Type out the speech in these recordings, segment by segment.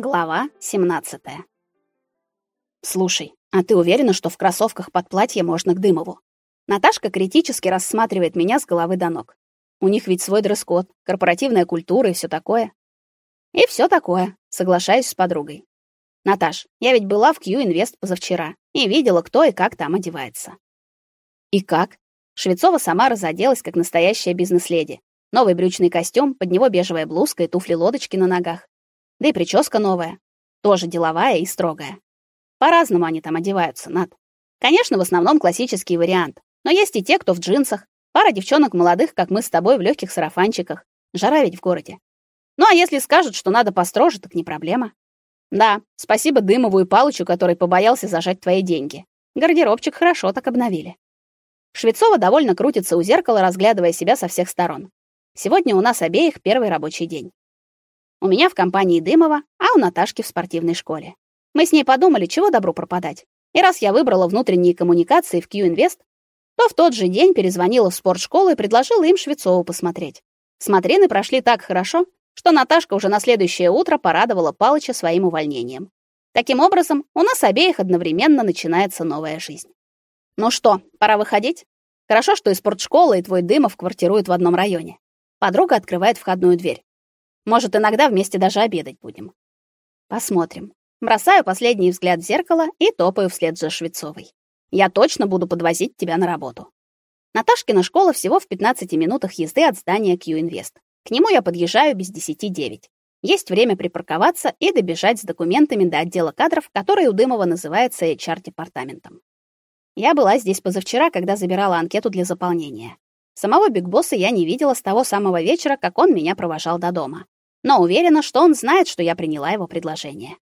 Глава 17. Слушай, а ты уверена, что в кроссовках под платье можно к Дымову? Наташка критически рассматривает меня с головы до ног. У них ведь свой дресс-код, корпоративная культура и все такое. И все такое, соглашаюсь с подругой. Наташ, я ведь была в Q-Invest позавчера и видела, кто и как там одевается. И как? Швецова сама разоделась как настоящая бизнес-леди. Новый брючный костюм, под него бежевая блузка и туфли-лодочки на ногах. Да и прическа новая, тоже деловая и строгая. По-разному они там одеваются, Над. Конечно, в основном классический вариант, но есть и те, кто в джинсах, пара девчонок молодых, как мы с тобой, в легких сарафанчиках. Жара ведь в городе. Ну а если скажут, что надо построже, так не проблема. Да, спасибо Дымову и Палычу, который побоялся зажать твои деньги. Гардеробчик хорошо так обновили. Швецова довольно крутится у зеркала, разглядывая себя со всех сторон. Сегодня у нас обеих первый рабочий день. У меня в компании Дымова, а у Наташки в спортивной школе. Мы с ней подумали, чего добру пропадать. И раз я выбрала внутренние коммуникации в Q-Invest, то в тот же день перезвонила в спортшколу и предложила им Швецову посмотреть. Смотрины прошли так хорошо, что Наташка уже на следующее утро порадовала Палыча своим увольнением. Таким образом, у нас обеих одновременно начинается новая жизнь. Ну что, пора выходить? Хорошо, что и спортшкола, и твой Дымов квартируют в одном районе. Подруга открывает входную дверь. Может, иногда вместе даже обедать будем. Посмотрим. Бросаю последний взгляд в зеркало и топаю вслед за Швецовой. Я точно буду подвозить тебя на работу. Наташкина школа всего в 15 минутах езды от здания Q-Invest. К нему я подъезжаю без 10:09. Есть время припарковаться и добежать с документами до отдела кадров, который у Дымова называется HR-департаментом. Я была здесь позавчера, когда забирала анкету для заполнения. Самого Бигбосса я не видела с того самого вечера, как он меня провожал до дома но уверена, что он знает, что я приняла его предложение.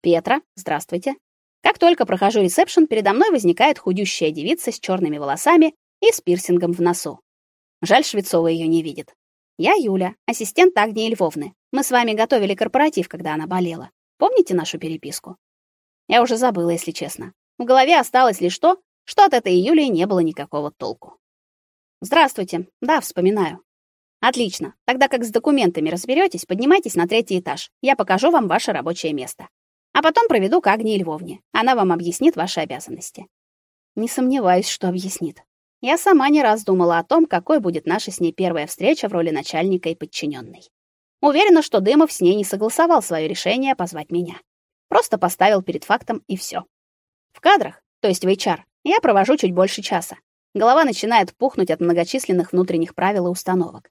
Петра, здравствуйте. Как только прохожу ресепшн, передо мной возникает худющая девица с черными волосами и с пирсингом в носу. Жаль, Швецова ее не видит. Я Юля, ассистент Агнии Львовны. Мы с вами готовили корпоратив, когда она болела. Помните нашу переписку? Я уже забыла, если честно. В голове осталось лишь то, что от этой Юлии не было никакого толку. Здравствуйте. Да, вспоминаю. Отлично. Тогда как с документами разберетесь, поднимайтесь на третий этаж. Я покажу вам ваше рабочее место. А потом проведу к Агнии Львовне. Она вам объяснит ваши обязанности. Не сомневаюсь, что объяснит. Я сама не раз думала о том, какой будет наша с ней первая встреча в роли начальника и подчиненной. Уверена, что Дымов с ней не согласовал свое решение позвать меня. Просто поставил перед фактом и все. В кадрах, то есть в HR, я провожу чуть больше часа. Голова начинает пухнуть от многочисленных внутренних правил и установок.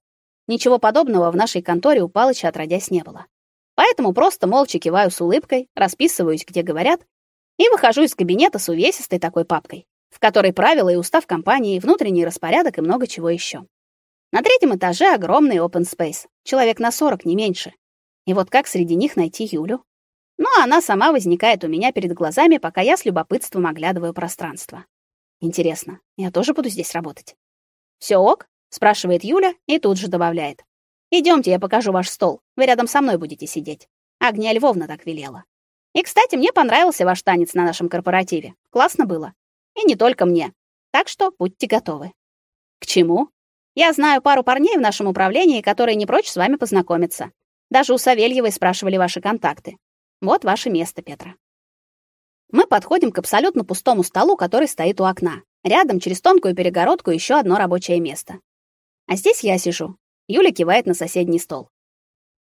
Ничего подобного в нашей конторе у Палыча отродясь не было. Поэтому просто молча киваю с улыбкой, расписываюсь, где говорят, и выхожу из кабинета с увесистой такой папкой, в которой правила и устав компании, внутренний распорядок и много чего еще. На третьем этаже огромный open space, человек на 40, не меньше. И вот как среди них найти Юлю? Ну, она сама возникает у меня перед глазами, пока я с любопытством оглядываю пространство. Интересно, я тоже буду здесь работать? Все ок? Спрашивает Юля и тут же добавляет: Идемте, я покажу ваш стол. Вы рядом со мной будете сидеть. Агния Львовна так велела. И, кстати, мне понравился ваш танец на нашем корпоративе. Классно было. И не только мне. Так что будьте готовы. К чему? Я знаю пару парней в нашем управлении, которые не прочь с вами познакомиться. Даже у Савельевой спрашивали ваши контакты. Вот ваше место, Петра. Мы подходим к абсолютно пустому столу, который стоит у окна. Рядом через тонкую перегородку еще одно рабочее место. А здесь я сижу. Юля кивает на соседний стол.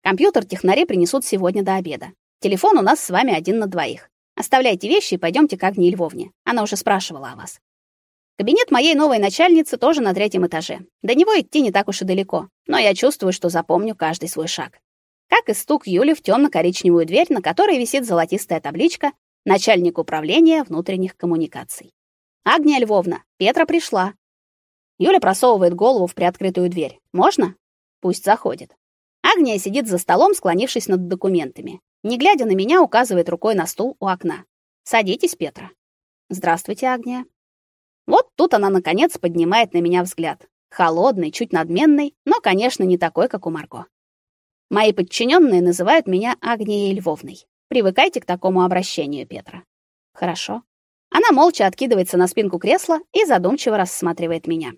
Компьютер технари принесут сегодня до обеда. Телефон у нас с вами один на двоих. Оставляйте вещи и пойдемте к Агнии Львовне. Она уже спрашивала о вас. Кабинет моей новой начальницы тоже на третьем этаже. До него идти не так уж и далеко, но я чувствую, что запомню каждый свой шаг. Как и стук Юли в темно коричневую дверь, на которой висит золотистая табличка «Начальник управления внутренних коммуникаций». «Агния Львовна, Петра пришла. Юля просовывает голову в приоткрытую дверь. Можно? Пусть заходит. Агния сидит за столом, склонившись над документами. Не глядя на меня, указывает рукой на стул у окна. Садитесь, Петра. Здравствуйте, Агния. Вот тут она наконец поднимает на меня взгляд. Холодный, чуть надменный, но, конечно, не такой, как у Марго. Мои подчиненные называют меня Агнией Львовной. Привыкайте к такому обращению, Петра. Хорошо. Она молча откидывается на спинку кресла и задумчиво рассматривает меня.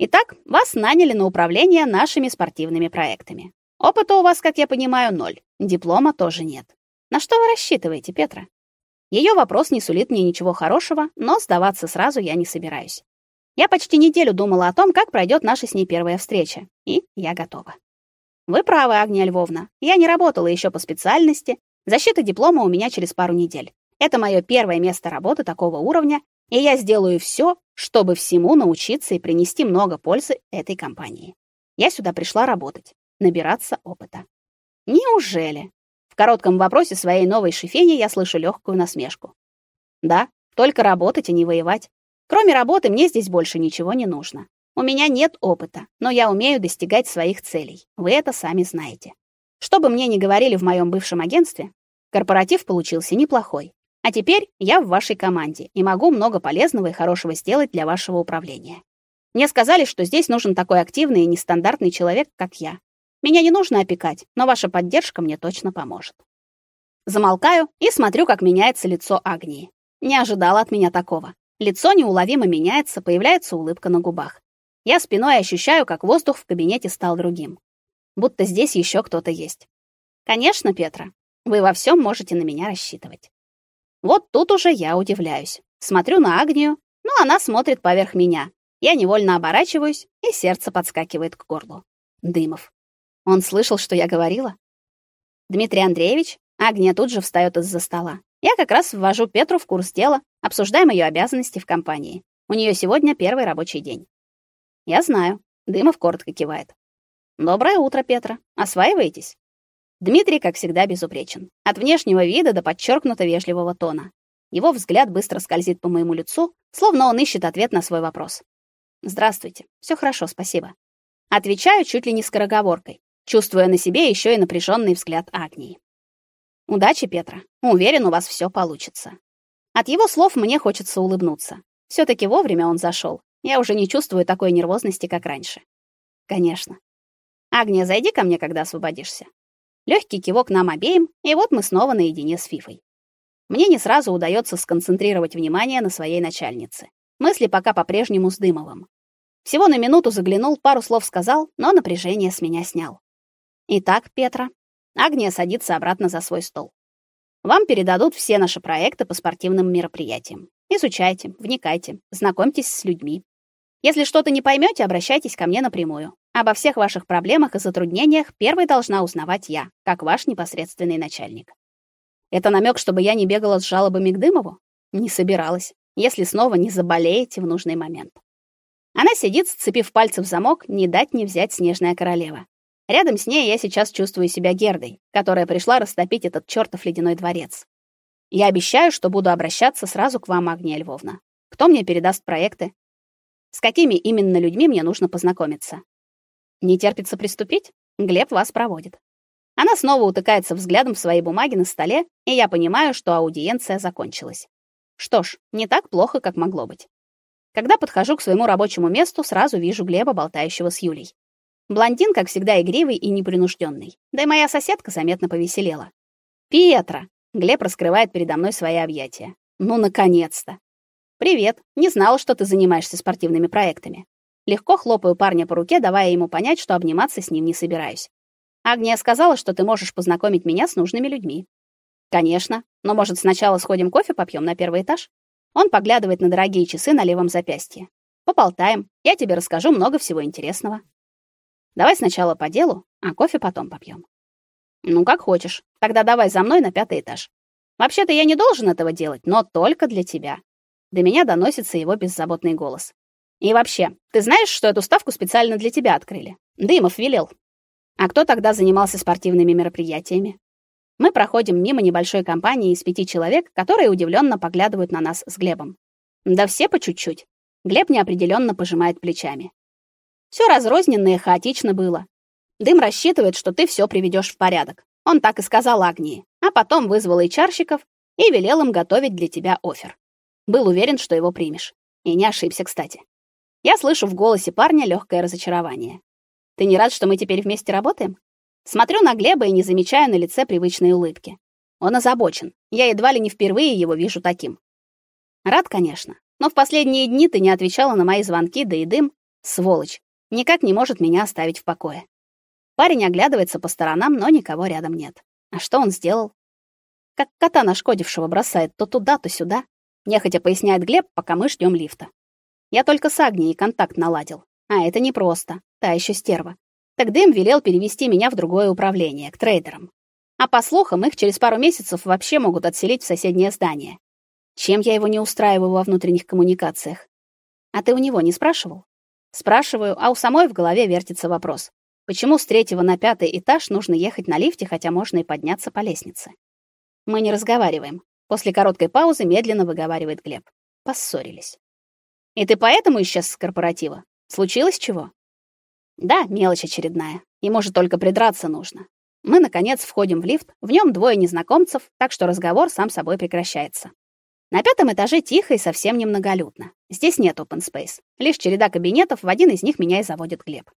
Итак, вас наняли на управление нашими спортивными проектами. Опыта у вас, как я понимаю, ноль. Диплома тоже нет. На что вы рассчитываете, Петра? Ее вопрос не сулит мне ничего хорошего, но сдаваться сразу я не собираюсь. Я почти неделю думала о том, как пройдет наша с ней первая встреча, и я готова. Вы правы, Агния Львовна. Я не работала еще по специальности. Защита диплома у меня через пару недель. Это мое первое место работы такого уровня, и я сделаю все, чтобы всему научиться и принести много пользы этой компании. Я сюда пришла работать, набираться опыта. Неужели? коротком вопросе своей новой шефени я слышу легкую насмешку. Да, только работать, а не воевать. Кроме работы мне здесь больше ничего не нужно. У меня нет опыта, но я умею достигать своих целей. Вы это сами знаете. Что бы мне ни говорили в моем бывшем агентстве, корпоратив получился неплохой. А теперь я в вашей команде и могу много полезного и хорошего сделать для вашего управления. Мне сказали, что здесь нужен такой активный и нестандартный человек, как я. Меня не нужно опекать, но ваша поддержка мне точно поможет. Замолкаю и смотрю, как меняется лицо Агнии. Не ожидала от меня такого. Лицо неуловимо меняется, появляется улыбка на губах. Я спиной ощущаю, как воздух в кабинете стал другим. Будто здесь еще кто-то есть. Конечно, Петра, вы во всем можете на меня рассчитывать. Вот тут уже я удивляюсь. Смотрю на Агнию, но она смотрит поверх меня. Я невольно оборачиваюсь, и сердце подскакивает к горлу. Дымов. Он слышал, что я говорила? Дмитрий Андреевич, Агния тут же встает из-за стола. Я как раз ввожу Петру в курс дела, обсуждаем ее обязанности в компании. У нее сегодня первый рабочий день. Я знаю. Дымов коротко кивает. Доброе утро, Петра. Осваиваетесь? Дмитрий, как всегда, безупречен. От внешнего вида до подчеркнуто вежливого тона. Его взгляд быстро скользит по моему лицу, словно он ищет ответ на свой вопрос. Здравствуйте. Все хорошо, спасибо. Отвечаю чуть ли не скороговоркой чувствуя на себе еще и напряженный взгляд Агнии. Удачи, Петра. Уверен, у вас все получится. От его слов мне хочется улыбнуться. все таки вовремя он зашел. Я уже не чувствую такой нервозности, как раньше. Конечно. Агния, зайди ко мне, когда освободишься. Легкий кивок нам обеим, и вот мы снова наедине с Фифой. Мне не сразу удается сконцентрировать внимание на своей начальнице. Мысли пока по-прежнему с Дымовым. Всего на минуту заглянул, пару слов сказал, но напряжение с меня снял. Итак, Петра, Агния садится обратно за свой стол. Вам передадут все наши проекты по спортивным мероприятиям. Изучайте, вникайте, знакомьтесь с людьми. Если что-то не поймете, обращайтесь ко мне напрямую. Обо всех ваших проблемах и затруднениях первой должна узнавать я, как ваш непосредственный начальник. Это намек, чтобы я не бегала с жалобами к Дымову? Не собиралась, если снова не заболеете в нужный момент. Она сидит, сцепив пальцы в замок, не дать не взять снежная королева. Рядом с ней я сейчас чувствую себя Гердой, которая пришла растопить этот чёртов ледяной дворец. Я обещаю, что буду обращаться сразу к вам, Агния Львовна. Кто мне передаст проекты? С какими именно людьми мне нужно познакомиться? Не терпится приступить? Глеб вас проводит. Она снова утыкается взглядом в свои бумаги на столе, и я понимаю, что аудиенция закончилась. Что ж, не так плохо, как могло быть. Когда подхожу к своему рабочему месту, сразу вижу Глеба, болтающего с Юлей. Блондин, как всегда, игривый и непринужденный. Да и моя соседка заметно повеселела. «Петра!» — Глеб раскрывает передо мной свои объятия. «Ну, наконец-то!» «Привет! Не знала, что ты занимаешься спортивными проектами». Легко хлопаю парня по руке, давая ему понять, что обниматься с ним не собираюсь. Агния сказала, что ты можешь познакомить меня с нужными людьми. Конечно, но может сначала сходим кофе попьем на первый этаж? Он поглядывает на дорогие часы на левом запястье. Поболтаем. Я тебе расскажу много всего интересного. Давай сначала по делу, а кофе потом попьем. Ну, как хочешь. Тогда давай за мной на пятый этаж. Вообще-то я не должен этого делать, но только для тебя. До меня доносится его беззаботный голос. И вообще, ты знаешь, что эту ставку специально для тебя открыли? Дымов велел. А кто тогда занимался спортивными мероприятиями? Мы проходим мимо небольшой компании из пяти человек, которые удивленно поглядывают на нас с Глебом. Да все по чуть-чуть. Глеб неопределенно пожимает плечами. Все разрозненно и хаотично было. Дым рассчитывает, что ты все приведешь в порядок. Он так и сказал Агнии, а потом вызвал ичарщиков и велел им готовить для тебя офер. Был уверен, что его примешь. И не ошибся, кстати. Я слышу в голосе парня легкое разочарование. Ты не рад, что мы теперь вместе работаем? Смотрю на Глеба и не замечаю на лице привычной улыбки. Он озабочен. Я едва ли не впервые его вижу таким. Рад, конечно, но в последние дни ты не отвечала на мои звонки, да и дым, сволочь, никак не может меня оставить в покое. Парень оглядывается по сторонам, но никого рядом нет. А что он сделал? Как кота нашкодившего бросает то туда, то сюда. Нехотя поясняет Глеб, пока мы ждем лифта. Я только с Агнией контакт наладил. А это непросто. Та еще стерва. Так Дэм велел перевести меня в другое управление, к трейдерам. А по слухам, их через пару месяцев вообще могут отселить в соседнее здание. Чем я его не устраиваю во внутренних коммуникациях? А ты у него не спрашивал? Спрашиваю, а у самой в голове вертится вопрос. Почему с третьего на пятый этаж нужно ехать на лифте, хотя можно и подняться по лестнице? Мы не разговариваем. После короткой паузы медленно выговаривает Глеб. Поссорились. И ты поэтому исчез с корпоратива? Случилось чего? Да, мелочь очередная. И может только придраться нужно. Мы наконец входим в лифт. В нем двое незнакомцев, так что разговор сам собой прекращается. На пятом этаже тихо и совсем немноголюдно. Здесь нет open space. Лишь череда кабинетов, в один из них меня и заводит Глеб.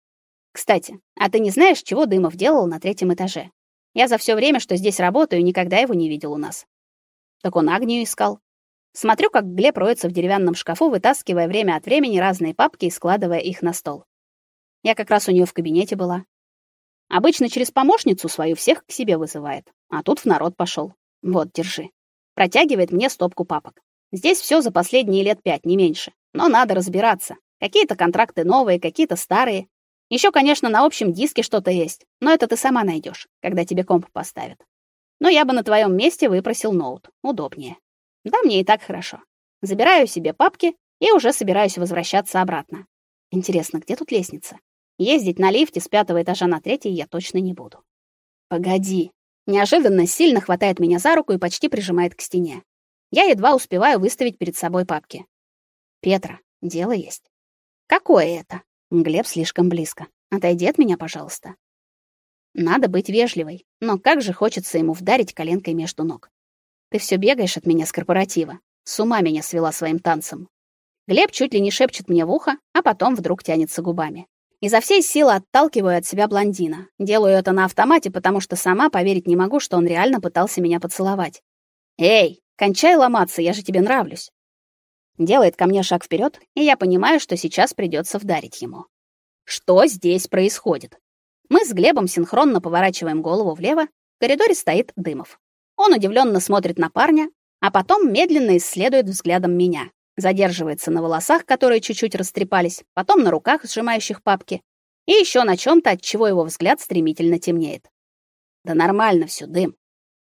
Кстати, а ты не знаешь, чего Дымов делал на третьем этаже? Я за все время, что здесь работаю, никогда его не видел у нас. Так он Агнию искал. Смотрю, как Глеб роется в деревянном шкафу, вытаскивая время от времени разные папки и складывая их на стол. Я как раз у нее в кабинете была. Обычно через помощницу свою всех к себе вызывает, а тут в народ пошел. Вот, держи. Протягивает мне стопку папок. Здесь все за последние лет пять, не меньше. Но надо разбираться. Какие-то контракты новые, какие-то старые. Еще, конечно, на общем диске что-то есть, но это ты сама найдешь, когда тебе комп поставят. Но я бы на твоем месте выпросил ноут. Удобнее. Да мне и так хорошо. Забираю себе папки и уже собираюсь возвращаться обратно. Интересно, где тут лестница? Ездить на лифте с пятого этажа на третий я точно не буду. Погоди. Неожиданно сильно хватает меня за руку и почти прижимает к стене. Я едва успеваю выставить перед собой папки. Петра, дело есть. Какое это? Глеб слишком близко. Отойди от меня, пожалуйста. Надо быть вежливой, но как же хочется ему вдарить коленкой между ног. Ты все бегаешь от меня с корпоратива. С ума меня свела своим танцем. Глеб чуть ли не шепчет мне в ухо, а потом вдруг тянется губами. Изо всей силы отталкиваю от себя блондина. Делаю это на автомате, потому что сама поверить не могу, что он реально пытался меня поцеловать. Эй, кончай ломаться, я же тебе нравлюсь. Делает ко мне шаг вперед, и я понимаю, что сейчас придется вдарить ему. Что здесь происходит? Мы с Глебом синхронно поворачиваем голову влево. В коридоре стоит Дымов. Он удивленно смотрит на парня, а потом медленно исследует взглядом меня задерживается на волосах, которые чуть-чуть растрепались, потом на руках, сжимающих папки, и еще на чем то от чего его взгляд стремительно темнеет. Да нормально все, дым.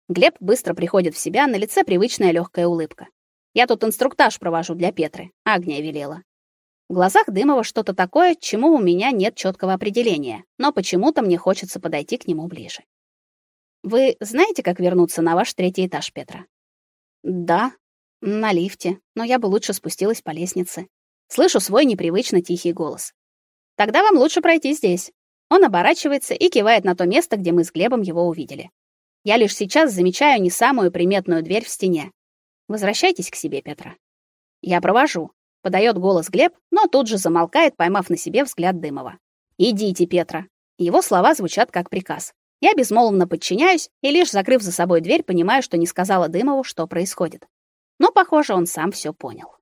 Глеб быстро приходит в себя, на лице привычная легкая улыбка. Я тут инструктаж провожу для Петры, Агния велела. В глазах Дымова что-то такое, чему у меня нет четкого определения, но почему-то мне хочется подойти к нему ближе. Вы знаете, как вернуться на ваш третий этаж, Петра? Да, на лифте, но я бы лучше спустилась по лестнице. Слышу свой непривычно тихий голос. Тогда вам лучше пройти здесь. Он оборачивается и кивает на то место, где мы с Глебом его увидели. Я лишь сейчас замечаю не самую приметную дверь в стене. Возвращайтесь к себе, Петра. Я провожу. Подает голос Глеб, но тут же замолкает, поймав на себе взгляд Дымова. Идите, Петра. Его слова звучат как приказ. Я безмолвно подчиняюсь и лишь закрыв за собой дверь, понимаю, что не сказала Дымову, что происходит но, похоже, он сам все понял.